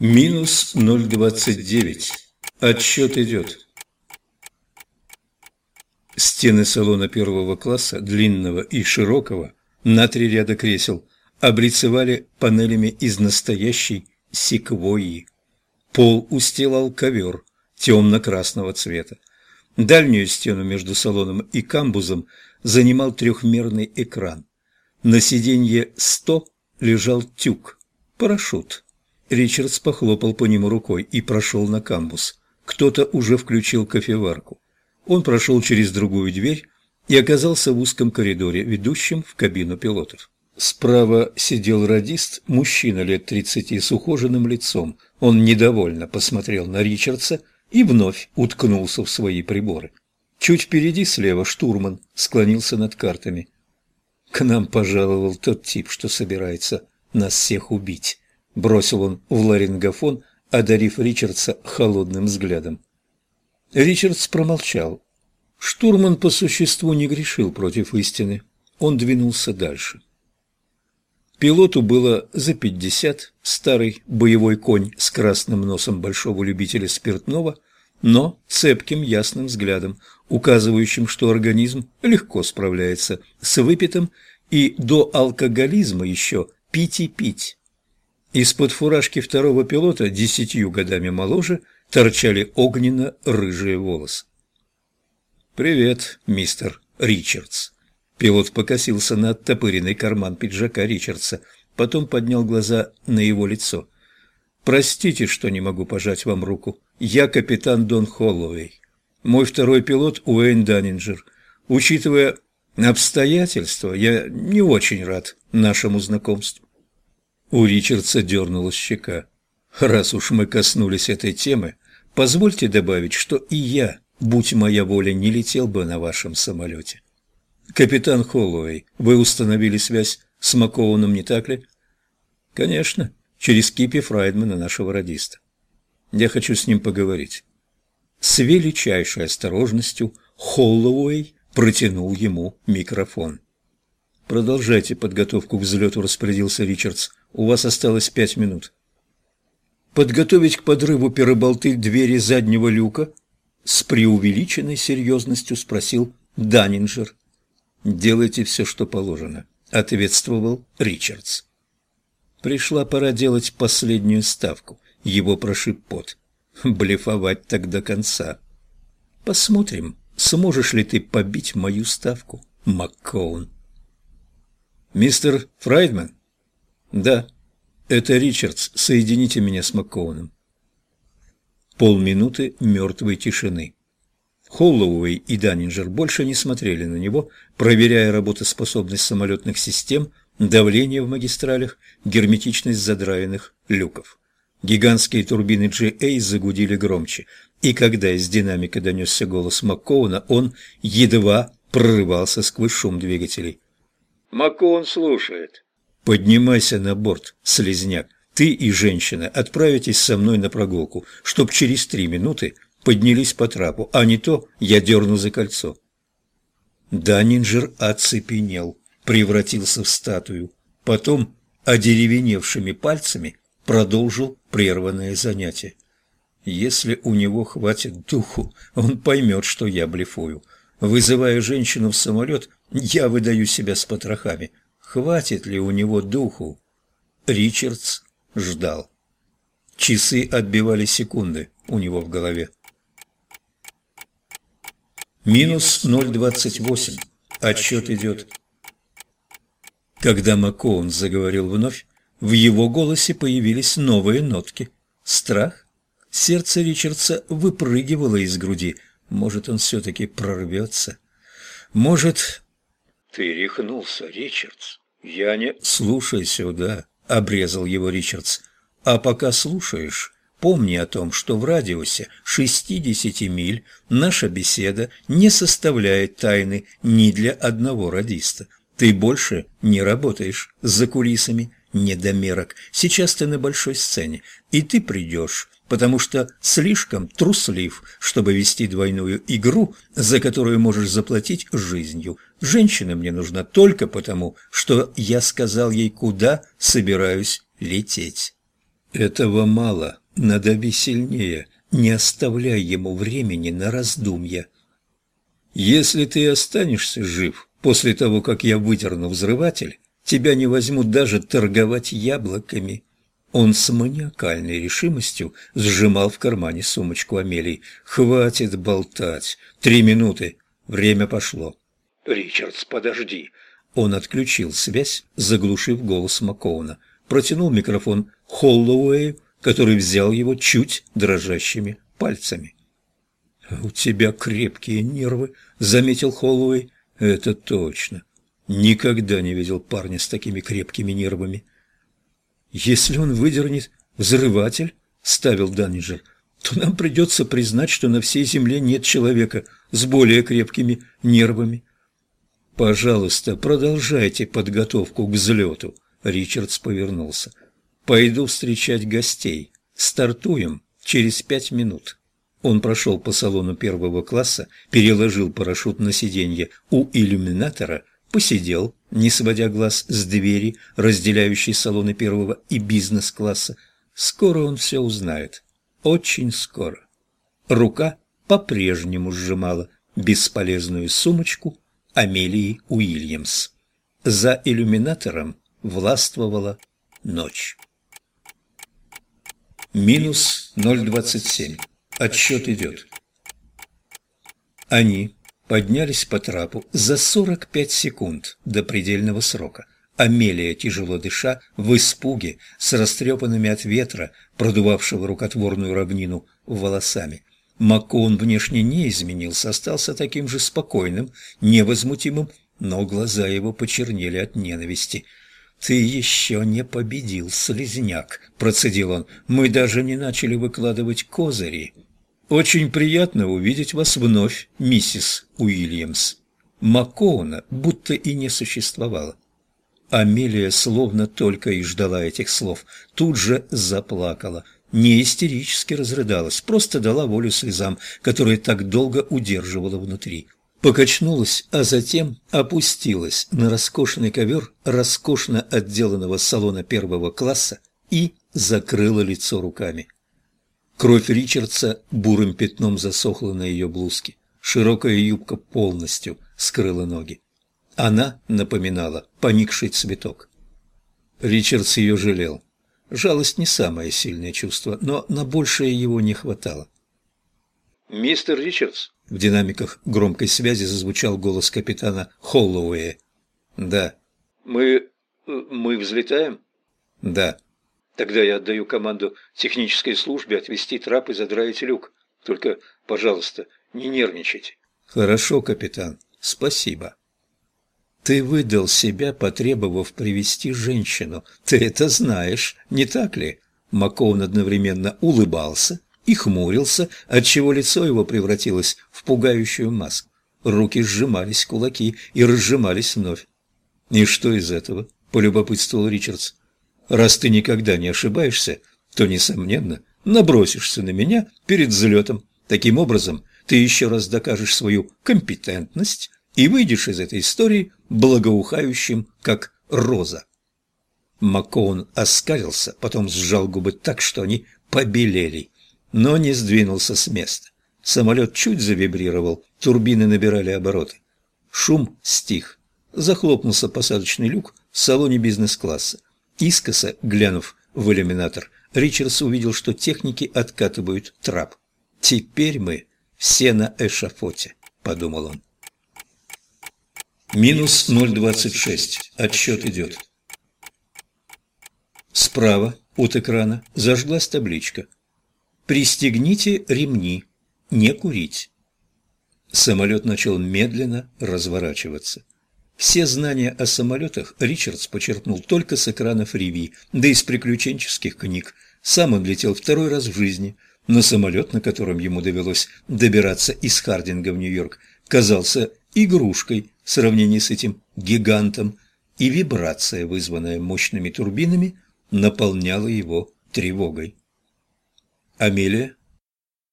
Минус 0,29. Отсчет идет. Стены салона первого класса, длинного и широкого, на три ряда кресел, облицевали панелями из настоящей секвойи. Пол устилал ковер темно-красного цвета. Дальнюю стену между салоном и камбузом занимал трехмерный экран. На сиденье 100 лежал тюк, парашют. Ричардс похлопал по нему рукой и прошел на камбус. Кто-то уже включил кофеварку. Он прошел через другую дверь и оказался в узком коридоре, ведущем в кабину пилотов. Справа сидел радист, мужчина лет тридцати с ухоженным лицом. Он недовольно посмотрел на Ричардса и вновь уткнулся в свои приборы. Чуть впереди слева штурман склонился над картами. К нам пожаловал тот тип, что собирается нас всех убить. Бросил он в ларингофон, одарив Ричардса холодным взглядом. Ричардс промолчал. Штурман по существу не грешил против истины. Он двинулся дальше. Пилоту было за пятьдесят, старый боевой конь с красным носом большого любителя спиртного, но цепким ясным взглядом, указывающим, что организм легко справляется с выпитым и до алкоголизма еще пить и пить. Из-под фуражки второго пилота, десятью годами моложе, торчали огненно-рыжие волосы. «Привет, мистер Ричардс», Пилот покосился на оттопыренный карман пиджака Ричардса, потом поднял глаза на его лицо. «Простите, что не могу пожать вам руку. Я капитан Дон Холлоуэй. Мой второй пилот Уэйн Даннинджер. Учитывая обстоятельства, я не очень рад нашему знакомству». У Ричардса дернулась щека. «Раз уж мы коснулись этой темы, позвольте добавить, что и я, будь моя воля, не летел бы на вашем самолете». «Капитан Холлоуэй, вы установили связь с Макоуном, не так ли?» «Конечно, через Кипи Фрайдмана, нашего радиста. Я хочу с ним поговорить». С величайшей осторожностью Холлоуэй протянул ему микрофон. «Продолжайте подготовку к взлету», – распорядился Ричардс. «У вас осталось пять минут». «Подготовить к подрыву переболты двери заднего люка?» – с преувеличенной серьезностью спросил Даннинджер. «Делайте все, что положено», — ответствовал Ричардс. Пришла пора делать последнюю ставку. Его прошиб пот. Блефовать так до конца. Посмотрим, сможешь ли ты побить мою ставку, МакКоун. Мистер Фрайдман? Да, это Ричардс. Соедините меня с МакКоуном. Полминуты мертвой тишины. Холлоуэй и Даннинджер больше не смотрели на него, проверяя работоспособность самолетных систем, давление в магистралях, герметичность задраенных люков. Гигантские турбины GA загудели громче, и когда из динамика донесся голос Маккоуна, он едва прорывался сквозь шум двигателей. «Маккоун слушает». «Поднимайся на борт, слезняк. Ты и женщина отправитесь со мной на прогулку, чтоб через три минуты поднялись по трапу, а не то я дерну за кольцо. Даннинджер оцепенел, превратился в статую. Потом одеревеневшими пальцами продолжил прерванное занятие. Если у него хватит духу, он поймет, что я блефую. Вызывая женщину в самолет, я выдаю себя с потрохами. Хватит ли у него духу? Ричардс ждал. Часы отбивали секунды у него в голове. Минус 0,28. Отсчет идет. Когда Макоун заговорил вновь, в его голосе появились новые нотки. Страх? Сердце Ричардса выпрыгивало из груди. Может, он все-таки прорвется? Может... Ты рехнулся, Ричардс. Я не... Слушай сюда, обрезал его Ричардс. А пока слушаешь, Помни о том, что в радиусе 60 миль наша беседа не составляет тайны ни для одного радиста. Ты больше не работаешь за кулисами, недомерок. Сейчас ты на большой сцене, и ты придешь, потому что слишком труслив, чтобы вести двойную игру, за которую можешь заплатить жизнью. Женщина мне нужна только потому, что я сказал ей, куда собираюсь лететь. Этого мало, надави сильнее, не оставляй ему времени на раздумья. Если ты останешься жив после того, как я выдерну взрыватель, тебя не возьмут даже торговать яблоками. Он с маниакальной решимостью сжимал в кармане сумочку Амелии. «Хватит болтать. Три минуты. Время пошло». «Ричардс, подожди». Он отключил связь, заглушив голос Макоуна. Протянул микрофон Холлоуэю, который взял его чуть дрожащими пальцами. «У тебя крепкие нервы», — заметил Холлоуэй. «Это точно. Никогда не видел парня с такими крепкими нервами». «Если он выдернет взрыватель», — ставил Даннинджер, — «то нам придется признать, что на всей земле нет человека с более крепкими нервами». «Пожалуйста, продолжайте подготовку к взлету», — Ричардс повернулся. «Пойду встречать гостей. Стартуем через пять минут». Он прошел по салону первого класса, переложил парашют на сиденье у иллюминатора, посидел, не сводя глаз с двери, разделяющей салоны первого и бизнес-класса. Скоро он все узнает. Очень скоро. Рука по-прежнему сжимала бесполезную сумочку Амелии Уильямс. За иллюминатором властвовала ночь. Минус 0,27. Отсчет идет. Они поднялись по трапу за 45 секунд до предельного срока. Амелия, тяжело дыша, в испуге, с растрепанными от ветра, продувавшего рукотворную равнину волосами. Макон внешне не изменился, остался таким же спокойным, невозмутимым, но глаза его почернели от ненависти. «Ты еще не победил, слезняк», — процедил он. «Мы даже не начали выкладывать козыри». «Очень приятно увидеть вас вновь, миссис Уильямс». Макоуна будто и не существовало. Амелия словно только и ждала этих слов, тут же заплакала. Не истерически разрыдалась, просто дала волю слезам, которые так долго удерживала внутри. Покачнулась, а затем опустилась на роскошный ковер роскошно отделанного салона первого класса и закрыла лицо руками. Кровь Ричардса бурым пятном засохла на ее блузке. Широкая юбка полностью скрыла ноги. Она напоминала поникший цветок. Ричардс ее жалел. Жалость не самое сильное чувство, но на большее его не хватало. «Мистер Ричардс?» В динамиках громкой связи зазвучал голос капитана Холлоуэя. «Да». «Мы... мы взлетаем?» «Да». Тогда я отдаю команду технической службе отвести трап и задраить люк. Только, пожалуйста, не нервничайте. Хорошо, капитан. Спасибо. Ты выдал себя, потребовав привести женщину. Ты это знаешь, не так ли? Макоун одновременно улыбался и хмурился, отчего лицо его превратилось в пугающую маску. Руки сжимались, кулаки и разжимались вновь. «И что из этого?» – полюбопытствовал Ричардс. Раз ты никогда не ошибаешься, то, несомненно, набросишься на меня перед взлетом. Таким образом, ты еще раз докажешь свою компетентность и выйдешь из этой истории благоухающим, как роза. Маккоун оскалился, потом сжал губы так, что они побелели, но не сдвинулся с места. Самолет чуть завибрировал, турбины набирали обороты. Шум стих. Захлопнулся посадочный люк в салоне бизнес-класса. Искоса, глянув в иллюминатор, Ричардс увидел, что техники откатывают трап. «Теперь мы все на эшафоте», — подумал он. Минус 0,26. Отсчет идет. Справа от экрана зажглась табличка «Пристегните ремни. Не курить». Самолет начал медленно разворачиваться. Все знания о самолетах Ричардс почерпнул только с экранов Риви, да и с приключенческих книг. Сам он летел второй раз в жизни, но самолет, на котором ему довелось добираться из Хардинга в Нью-Йорк, казался игрушкой в сравнении с этим гигантом, и вибрация, вызванная мощными турбинами, наполняла его тревогой. Амелия